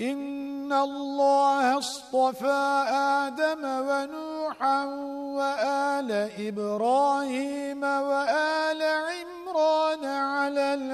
إن الله اصطفى آدم ونوحا وآل إبراهيم وآل عمران على العالمين